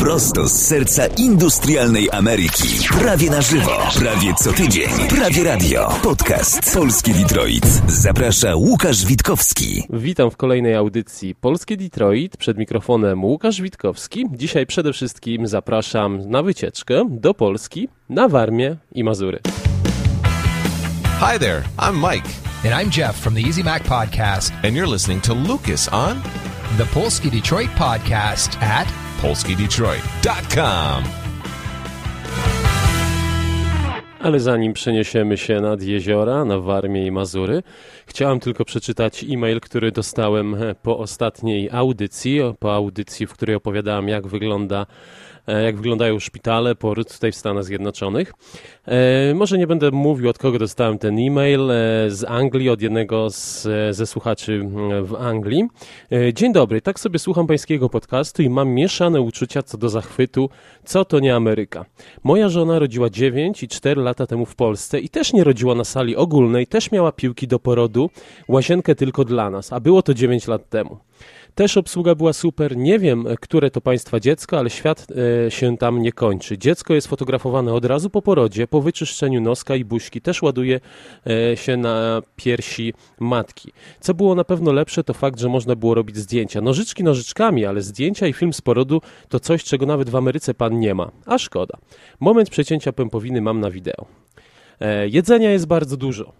Prosto z serca industrialnej Ameryki. Prawie na żywo. Prawie co tydzień. Prawie radio. Podcast Polski Detroit. Zaprasza Łukasz Witkowski. Witam w kolejnej audycji Polskie Detroit. Przed mikrofonem Łukasz Witkowski. Dzisiaj przede wszystkim zapraszam na wycieczkę do Polski, na Warmię i Mazury. Hi there, I'm Mike, And I'm Jeff from the Easy Mac Podcast, and you're listening to Lucas on the Polski Detroit Podcast at PolskiDetroit.com. Ale zanim przeniesiemy się nad jeziora, na Warmię i Mazury, chciałem tylko przeczytać e-mail, który dostałem e, po ostatniej audycji, po audycji, w której opowiadałem, jak wygląda e, jak wyglądają szpitale, poród tutaj w Stanach Zjednoczonych. E, może nie będę mówił, od kogo dostałem ten e-mail, z Anglii, od jednego z, ze słuchaczy w Anglii. Dzień dobry, tak sobie słucham pańskiego podcastu i mam mieszane uczucia co do zachwytu, co to nie Ameryka. Moja żona rodziła 9 i 4 lata temu w Polsce i też nie rodziła na sali ogólnej, też miała piłki do porodu, łazienkę tylko dla nas, a było to 9 lat temu. Też obsługa była super. Nie wiem, które to państwa dziecko, ale świat e, się tam nie kończy. Dziecko jest fotografowane od razu po porodzie, po wyczyszczeniu noska i buźki. Też ładuje e, się na piersi matki. Co było na pewno lepsze, to fakt, że można było robić zdjęcia. Nożyczki nożyczkami, ale zdjęcia i film z porodu to coś, czego nawet w Ameryce pan nie ma. A szkoda. Moment przecięcia pępowiny mam na wideo. E, jedzenia jest bardzo dużo.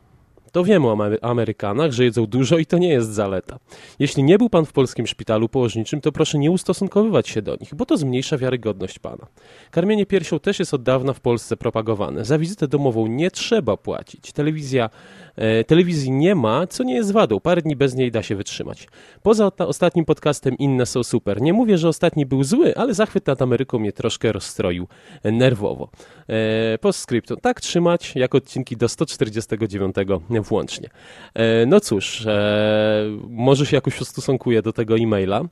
To wiemy o Amery- Amerykanach, że jedzą dużo i to nie jest zaleta. Jeśli nie był pan w polskim szpitalu położniczym, to proszę nie ustosunkowywać się do nich, bo to zmniejsza wiarygodność pana. Karmienie piersią też jest od dawna w Polsce propagowane. Za wizytę domową nie trzeba płacić. Telewizja, e, telewizji nie ma, co nie jest wadą. Parę dni bez niej da się wytrzymać. Poza ostatnim podcastem inne są super. Nie mówię, że ostatni był zły, ale zachwyt nad Ameryką mnie troszkę rozstroił e, nerwowo. E, postscriptum. Tak trzymać, jak odcinki do 149 włącznie. E, no cóż, e, może się jakoś ustosunkuję do tego e-maila.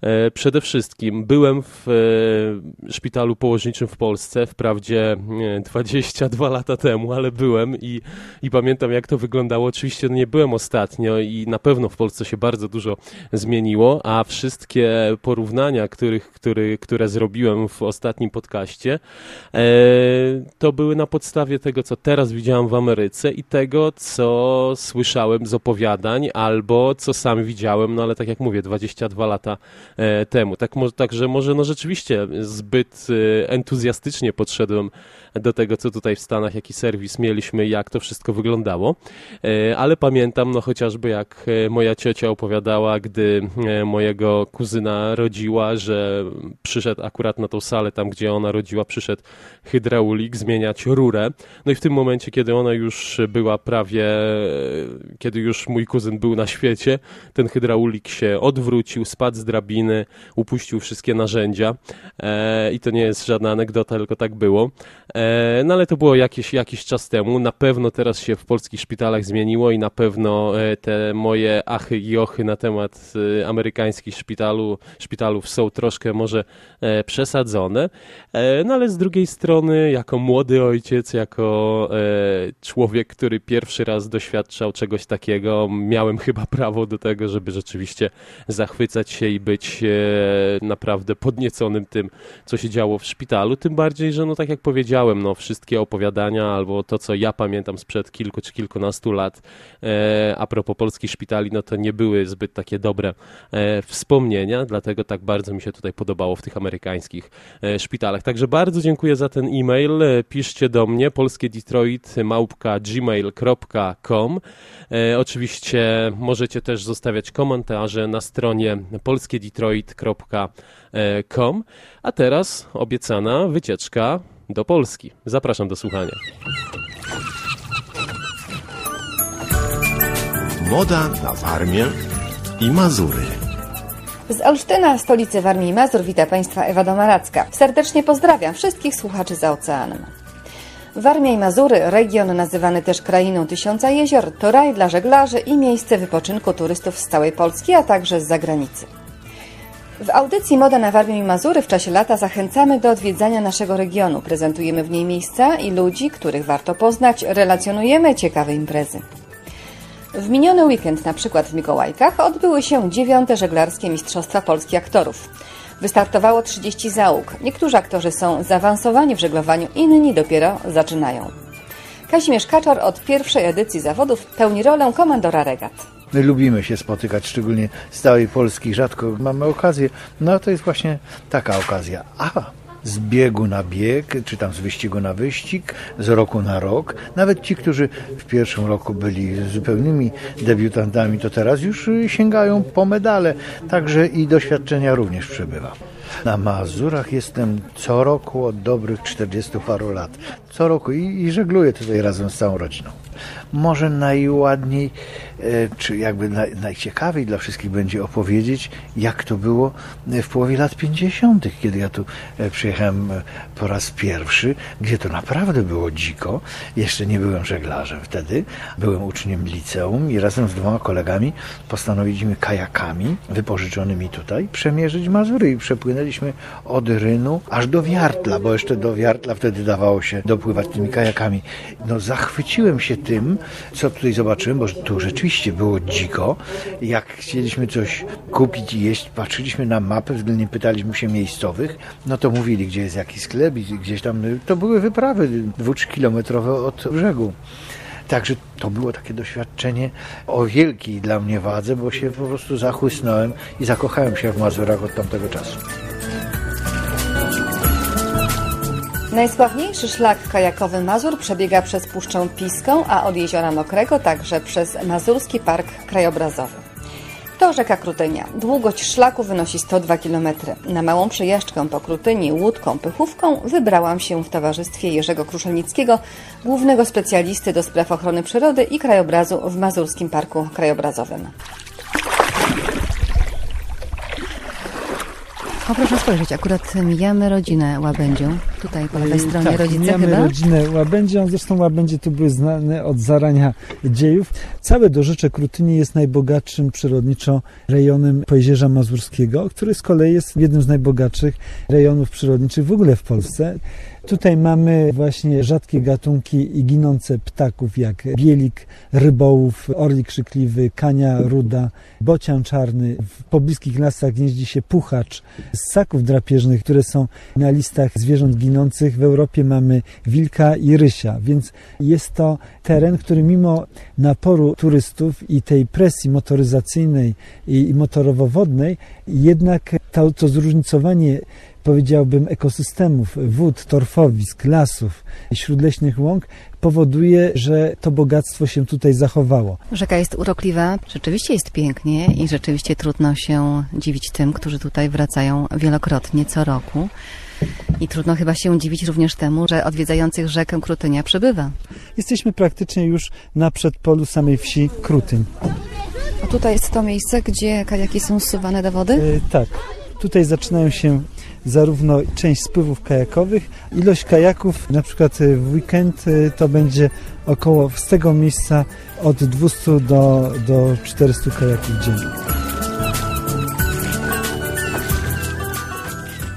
E, przede wszystkim byłem w szpitalu położniczym w Polsce, wprawdzie e, 22 lata temu, ale byłem i, i pamiętam jak to wyglądało. Oczywiście nie byłem ostatnio i na pewno w Polsce się bardzo dużo zmieniło, a wszystkie porównania, których, który, które zrobiłem w ostatnim podcaście, to były na podstawie tego, co teraz widziałem w Ameryce i tego, co słyszałem z opowiadań, albo co sam widziałem, no ale tak jak mówię, 22 lata e, temu. Tak, także może no rzeczywiście zbyt e, entuzjastycznie podszedłem do tego, co tutaj w Stanach, jaki serwis mieliśmy, jak to wszystko wyglądało. E, ale pamiętam, no chociażby jak moja ciocia opowiadała, gdy mojego kuzyna rodziła, że przyszedł akurat na tą salę, tam gdzie ona rodziła, przyszedł hydraulik zmieniać rurę. No i w tym momencie, kiedy ona już była prawie, kiedy już mój kuzyn był na świecie, ten hydraulik się odwrócił, spadł z drabiny, upuścił wszystkie narzędzia e, i to nie jest żadna anegdota, tylko tak było. E, no ale to było jakiś, jakiś czas temu. Na pewno teraz się w polskich szpitalach zmieniło i na pewno e, te moje achy i ochy na temat amerykańskich szpitalu, szpitalów są troszkę może przesadzone. No ale z drugiej strony, jako młody ojciec, jako człowiek, który pierwszy raz doświadczał czegoś takiego, miałem chyba prawo do tego, żeby rzeczywiście zachwycać się i być e, naprawdę podnieconym tym, co się działo w szpitalu. Tym bardziej, że no tak jak powiedziałem, no wszystkie opowiadania albo to, co ja pamiętam sprzed kilku czy kilkunastu lat e, a propos polskich szpitali, no to nie były zbyt takie dobre e, wspomnienia, dlatego tak bardzo mi się tutaj podobało w tych amerykańskich szpitalach. Także bardzo dziękuję za ten e-mail. Piszcie do mnie polskiedetroit małpka gmail.com. E, oczywiście możecie też zostawiać komentarze na stronie polskiedetroit.com. A teraz obiecana wycieczka do Polski. Zapraszam do słuchania. Moda na Warmię i Mazury. Z Olsztyna, stolicy Warmii i Mazur, wita Państwa Ewa Domaracka. Serdecznie pozdrawiam wszystkich słuchaczy za oceanem. Warmia i Mazury, region nazywany też krainą tysiąca jezior, to raj dla żeglarzy i miejsce wypoczynku turystów z całej Polski, a także z zagranicy. W audycji Moda na Warmię i Mazury w czasie lata zachęcamy do odwiedzania naszego regionu. Prezentujemy w niej miejsca i ludzi, których warto poznać, relacjonujemy ciekawe imprezy. W miniony weekend, na przykład w Mikołajkach, odbyły się dziewiąte żeglarskie Mistrzostwa Polski Aktorów. Wystartowało 30 załóg. Niektórzy aktorzy są zaawansowani w żeglowaniu, inni dopiero zaczynają. Kazimierz Kaczor od pierwszej edycji zawodów pełni rolę komandora regat. My lubimy się spotykać, szczególnie z całej Polski. Rzadko mamy okazję. No to jest właśnie taka okazja. A z biegu na bieg, czy tam z wyścigu na wyścig, z roku na rok. Nawet ci, którzy w pierwszym roku byli zupełnymi debiutantami, to teraz już y, sięgają po medale. Także i doświadczenia również przybywa. Na Mazurach jestem co roku od dobrych 40 paru lat. Co roku i, i żegluję tutaj razem z całą rodziną. Może najładniej, e, czy jakby naj, najciekawiej dla wszystkich będzie opowiedzieć, jak to było w połowie lat 50., kiedy ja tu e, przyjechałem e, po raz pierwszy, gdzie to naprawdę było dziko. Jeszcze nie byłem żeglarzem wtedy. Byłem uczniem liceum i razem z dwoma kolegami postanowiliśmy kajakami wypożyczonymi tutaj przemierzyć Mazury i przepłynęliśmy od Rynu aż do Wiartla, bo jeszcze do Wiartla wtedy dawało się dopływać tymi kajakami. No zachwyciłem się tym, co tutaj zobaczyłem, bo tu rzeczywiście było dziko. Jak chcieliśmy coś kupić i jeść, patrzyliśmy na mapę, względnie pytaliśmy się miejscowych, no to mówili, gdzie jest jakiś sklep i gdzieś tam, to były wyprawy dwu, kilometrowe od brzegu. Także to było takie doświadczenie o wielkiej dla mnie wadze, bo się po prostu zachłysnąłem i zakochałem się w Mazurach od tamtego czasu. Najsławniejszy szlak kajakowy Mazur przebiega przez Puszczę Piską, a od Jeziora Mokrego także przez Mazurski Park Krajobrazowy. To rzeka Krutynia. Długość szlaku wynosi 102 km. Na małą przejażdżkę po Krutyni łódką pychówką wybrałam się w towarzystwie Jerzego Kruszelnickiego, głównego specjalisty do spraw ochrony przyrody i krajobrazu w Mazurskim Parku Krajobrazowym. O, proszę spojrzeć, akurat mijamy rodzinę Łabędzią. Tutaj po lewej stronie tak, rodzice mijamy chyba. rodzinę Łabędzią, zresztą Łabędzie tu były znane od zarania dziejów. Całe Dożycze Krutyni jest najbogatszym przyrodniczo rejonem Pojezierza Mazurskiego, który z kolei jest jednym z najbogatszych rejonów przyrodniczych w ogóle w Polsce. Tutaj mamy właśnie rzadkie gatunki i ginące ptaków jak bielik, rybołów, orlik krzykliwy, kania ruda, bocian czarny. W pobliskich lasach gnieździ się puchacz. Ssaków drapieżnych, które są na listach zwierząt ginących. W Europie mamy wilka i rysia, więc jest to teren, który mimo naporu turystów i tej presji motoryzacyjnej i motorowo-wodnej, jednak to, to zróżnicowanie powiedziałbym, ekosystemów, wód, torfowisk, lasów, śródleśnych łąk powoduje, że to bogactwo się tutaj zachowało. Rzeka jest urokliwa, rzeczywiście jest pięknie i rzeczywiście trudno się dziwić tym, którzy tutaj wracają wielokrotnie co roku. I trudno chyba się dziwić również temu, że odwiedzających rzekę Krutynia przybywa. Jesteśmy praktycznie już na przedpolu samej wsi Krutyń. A tutaj jest to miejsce, gdzie kajaki są zsuwane do wody? E, tak. Tutaj zaczynają się zarówno część spływów kajakowych. Ilość kajaków na przykład w weekend e, to będzie około z tego miejsca od 200 do, do 400 kajaków dziennie.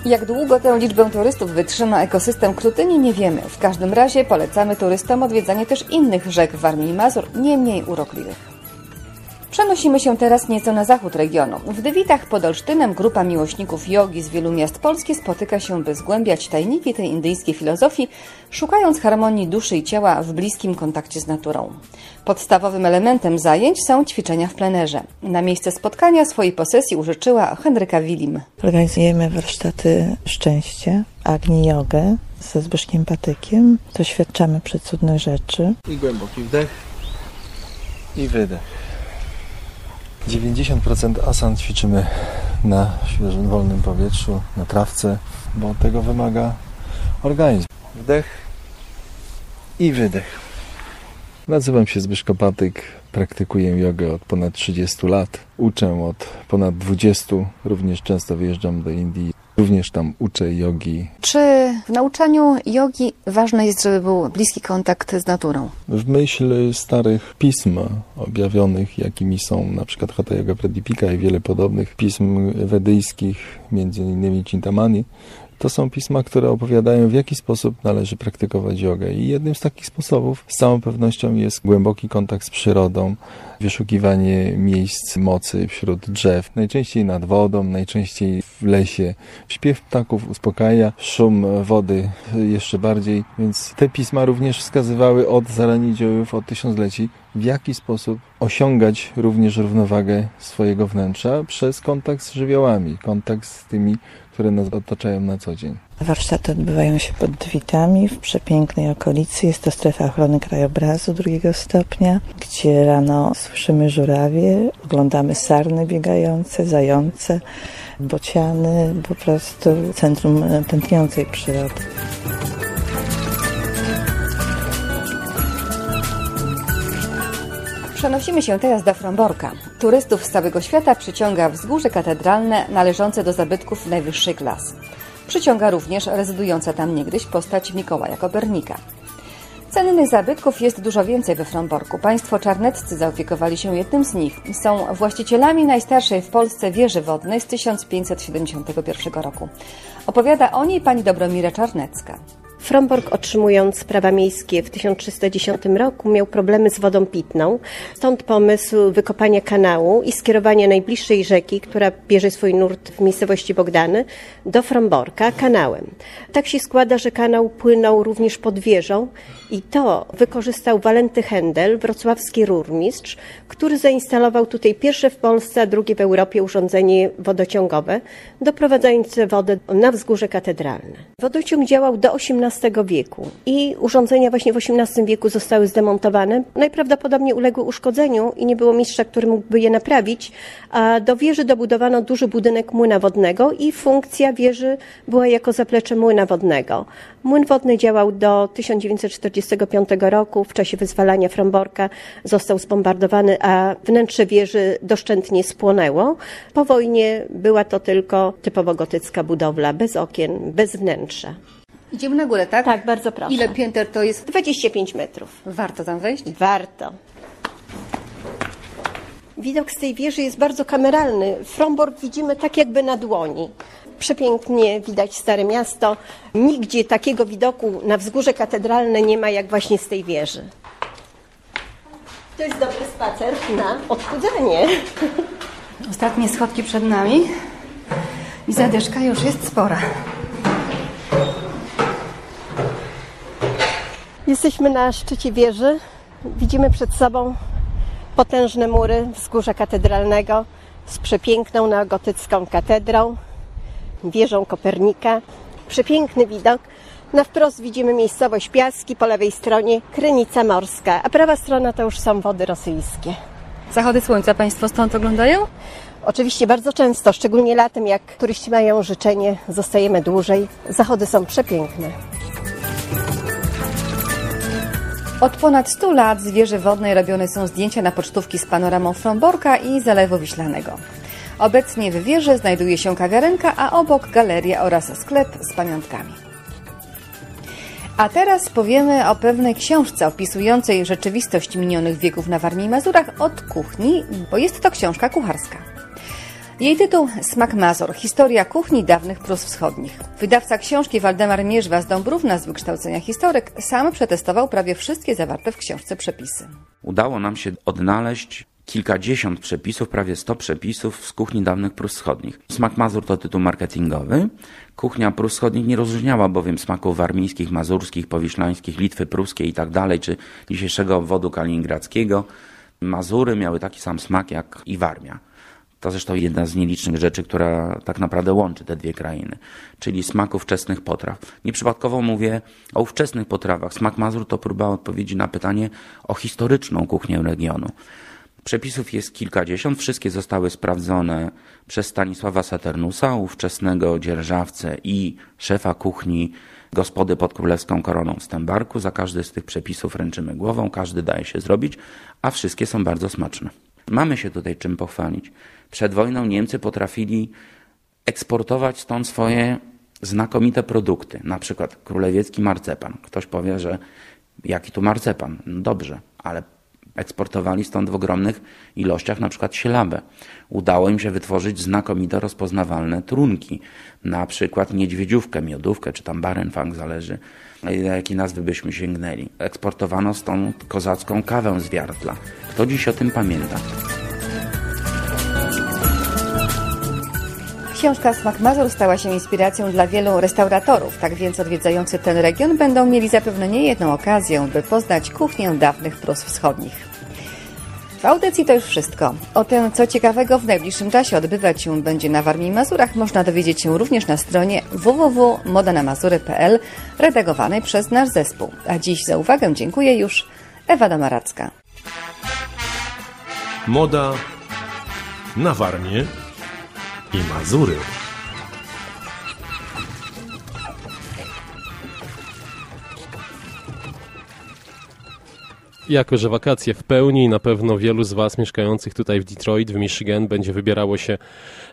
Jak długo tę liczbę turystów wytrzyma ekosystem Krutyni nie wiemy. W każdym razie polecamy turystom odwiedzanie też innych rzek w Warmii i Mazur, nie mniej urokliwych. Przenosimy się teraz nieco na zachód regionu. W Dywitach pod Olsztynem grupa miłośników jogi z wielu miast Polski spotyka się, by zgłębiać tajniki tej indyjskiej filozofii, szukając harmonii duszy i ciała w bliskim kontakcie z naturą. Podstawowym elementem zajęć są ćwiczenia w plenerze. Na miejsce spotkania swojej posesji użyczyła Henryka Wilim. Organizujemy warsztaty szczęście, agni jogę ze Zbyszkiem Patykiem. Doświadczamy przecudnych rzeczy. I głęboki wdech i wydech. 90% asan ćwiczymy na świeżym, wolnym powietrzu, na trawce, bo tego wymaga organizm. Wdech i wydech. Nazywam się Zbyszko Patyk, praktykuję jogę od ponad 30 lat. Uczę od ponad 20, również często wyjeżdżam do Indii. Również tam uczę jogi. Czy w nauczaniu jogi ważne jest, żeby był bliski kontakt z naturą? W myśl starych pism objawionych, jakimi są na przykład Hatha Yoga Pradipika i wiele podobnych pism wedyjskich, między innymi Cintamani, To są pisma, które opowiadają, w jaki sposób należy praktykować jogę. I jednym z takich sposobów z całą pewnością jest głęboki kontakt z przyrodą, wyszukiwanie miejsc mocy wśród drzew, najczęściej nad wodą, najczęściej w lesie. Śpiew ptaków uspokaja, szum wody jeszcze bardziej, więc te pisma również wskazywały od zarani dziejów, od tysiącleci, w jaki sposób osiągać również równowagę swojego wnętrza przez kontakt z żywiołami, kontakt z tymi, które nas otaczają na co dzień. Warsztaty odbywają się pod Dwitami w przepięknej okolicy. Jest to strefa ochrony krajobrazu drugiego stopnia, gdzie rano słyszymy żurawie, oglądamy sarny biegające, zające, bociany, po prostu centrum tętniącej przyrody. Przenosimy się teraz do Fromborka. Turystów z całego świata przyciąga wzgórze katedralne należące do zabytków najwyższej klasy. Przyciąga również rezydująca tam niegdyś postać Mikołaja Kopernika. Cennych zabytków jest dużo więcej we Fromborku. Państwo czarneccy zaopiekowali się jednym z nich. Są właścicielami najstarszej w Polsce wieży wodnej z 1571 roku. Opowiada o niej pani Dobromira Czarnecka. Fromborg otrzymując prawa miejskie w 1310 roku miał problemy z wodą pitną, stąd pomysł wykopania kanału i skierowania najbliższej rzeki, która bierze swój nurt w miejscowości Bogdany, do Fromborka kanałem. Tak się składa, że kanał płynął również pod wieżą i to wykorzystał Walenty Händel, wrocławski rurmistrz, który zainstalował tutaj pierwsze w Polsce, a drugie w Europie urządzenie wodociągowe, doprowadzające wodę na wzgórze katedralne. Wodociąg działał do XVIII wieku i urządzenia właśnie w XVIII wieku zostały zdemontowane. Najprawdopodobniej uległy uszkodzeniu i nie było mistrza, który mógłby je naprawić, a do wieży dobudowano duży budynek młyna wodnego i funkcja wieży była jako zaplecze młyna wodnego. Młyn wodny działał do 1945 roku. W czasie wyzwalania Fromborka został zbombardowany, a wnętrze wieży doszczętnie spłonęło. Po wojnie była to tylko typowo gotycka budowla, bez okien, bez wnętrza. Idziemy na górę, tak? Tak, bardzo proszę. Ile pięter to jest? 25 metrów. Warto tam wejść? Warto. Widok z tej wieży jest bardzo kameralny. Fromborg widzimy tak jakby na dłoni. Przepięknie widać Stare Miasto. Nigdzie takiego widoku na wzgórze katedralne nie ma jak właśnie z tej wieży. To jest dobry spacer na odchudzanie. Ostatnie schodki przed nami i zadyszka już jest spora. Jesteśmy na szczycie wieży. Widzimy przed sobą potężne mury wzgórza katedralnego z przepiękną neogotycką katedrą, wieżą Kopernika. Przepiękny widok. Na wprost widzimy miejscowość Piaski, po lewej stronie Krynica Morska, a prawa strona to już są wody rosyjskie. Zachody słońca Państwo stąd oglądają? Oczywiście bardzo często, szczególnie latem, jak turyści mają życzenie, zostajemy dłużej. Zachody są przepiękne. Od ponad 100 lat z wieży wodnej robione są zdjęcia na pocztówki z panoramą Fromborka i Zalewu Wiślanego. Obecnie w wieży znajduje się kawiarenka, a obok galeria oraz sklep z pamiątkami. A teraz powiemy o pewnej książce opisującej rzeczywistość minionych wieków na Warmii i Mazurach od kuchni, bo jest to książka kucharska. Jej tytuł Smak Mazur. Historia kuchni dawnych Prus Wschodnich. Wydawca książki Waldemar Mierzwa z Dąbrówna z wykształcenia historyk sam przetestował prawie wszystkie zawarte w książce przepisy. Udało nam się odnaleźć kilkadziesiąt przepisów, prawie 100 przepisów z kuchni dawnych Prus Wschodnich. Smak Mazur to tytuł marketingowy. Kuchnia Prus Wschodnich nie rozróżniała bowiem smaków warmińskich, mazurskich, powiślańskich, Litwy pruskiej i tak czy dzisiejszego obwodu kaliningradzkiego. Mazury miały taki sam smak jak i Warmia. To zresztą jedna z nielicznych rzeczy, która tak naprawdę łączy te dwie krainy, czyli smaku wczesnych potraw. Nieprzypadkowo mówię o ówczesnych potrawach. Smak Mazur to próba odpowiedzi na pytanie o historyczną kuchnię regionu. Przepisów jest kilkadziesiąt, wszystkie zostały sprawdzone przez Stanisława Saternusa, ówczesnego dzierżawcę i szefa kuchni gospody pod królewską koroną w Stębarku. Za każdy z tych przepisów ręczymy głową, każdy daje się zrobić, a wszystkie są bardzo smaczne. Mamy się tutaj czym pochwalić. Przed wojną Niemcy potrafili eksportować stąd swoje znakomite produkty, na przykład królewiecki marcepan. Ktoś powie, że jaki tu marcepan? No dobrze, ale Eksportowali stąd w ogromnych ilościach na przykład sielabę. Udało im się wytworzyć znakomite rozpoznawalne trunki, na przykład niedźwiedziówkę, miodówkę czy tam barenfang, zależy na jakie nazwy byśmy sięgnęli. Eksportowano stąd kozacką kawę z Wiartla. Kto dziś o tym pamięta? Książka Smak Mazur stała się inspiracją dla wielu restauratorów, tak więc odwiedzający ten region będą mieli zapewne niejedną okazję, by poznać kuchnię dawnych Prus Wschodnich. W audycji to już wszystko. O tym, co ciekawego w najbliższym czasie odbywać się będzie na Warmii i Mazurach, można dowiedzieć się również na stronie www.modanamazury.pl redagowanej przez nasz zespół. A dziś za uwagę dziękuję już Ewa Damaracka. Moda na Warmię i Mazury. Jako, że wakacje w pełni, na pewno wielu z Was mieszkających tutaj w Detroit, w Michigan, będzie wybierało się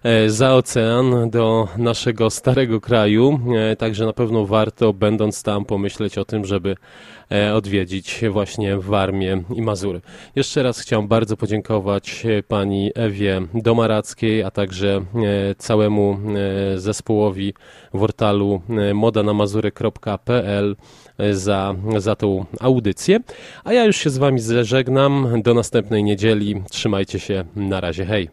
e, za ocean do naszego starego kraju. E, także na pewno warto, będąc tam, pomyśleć o tym, żeby odwiedzić właśnie Warmię i Mazury. Jeszcze raz chciałem bardzo podziękować pani Ewie Domarackiej, a także całemu zespołowi w portalu modanamazury.pl za, za tą audycję. A ja już się z Wami żegnam. Do następnej niedzieli. Trzymajcie się. Na razie. Hej.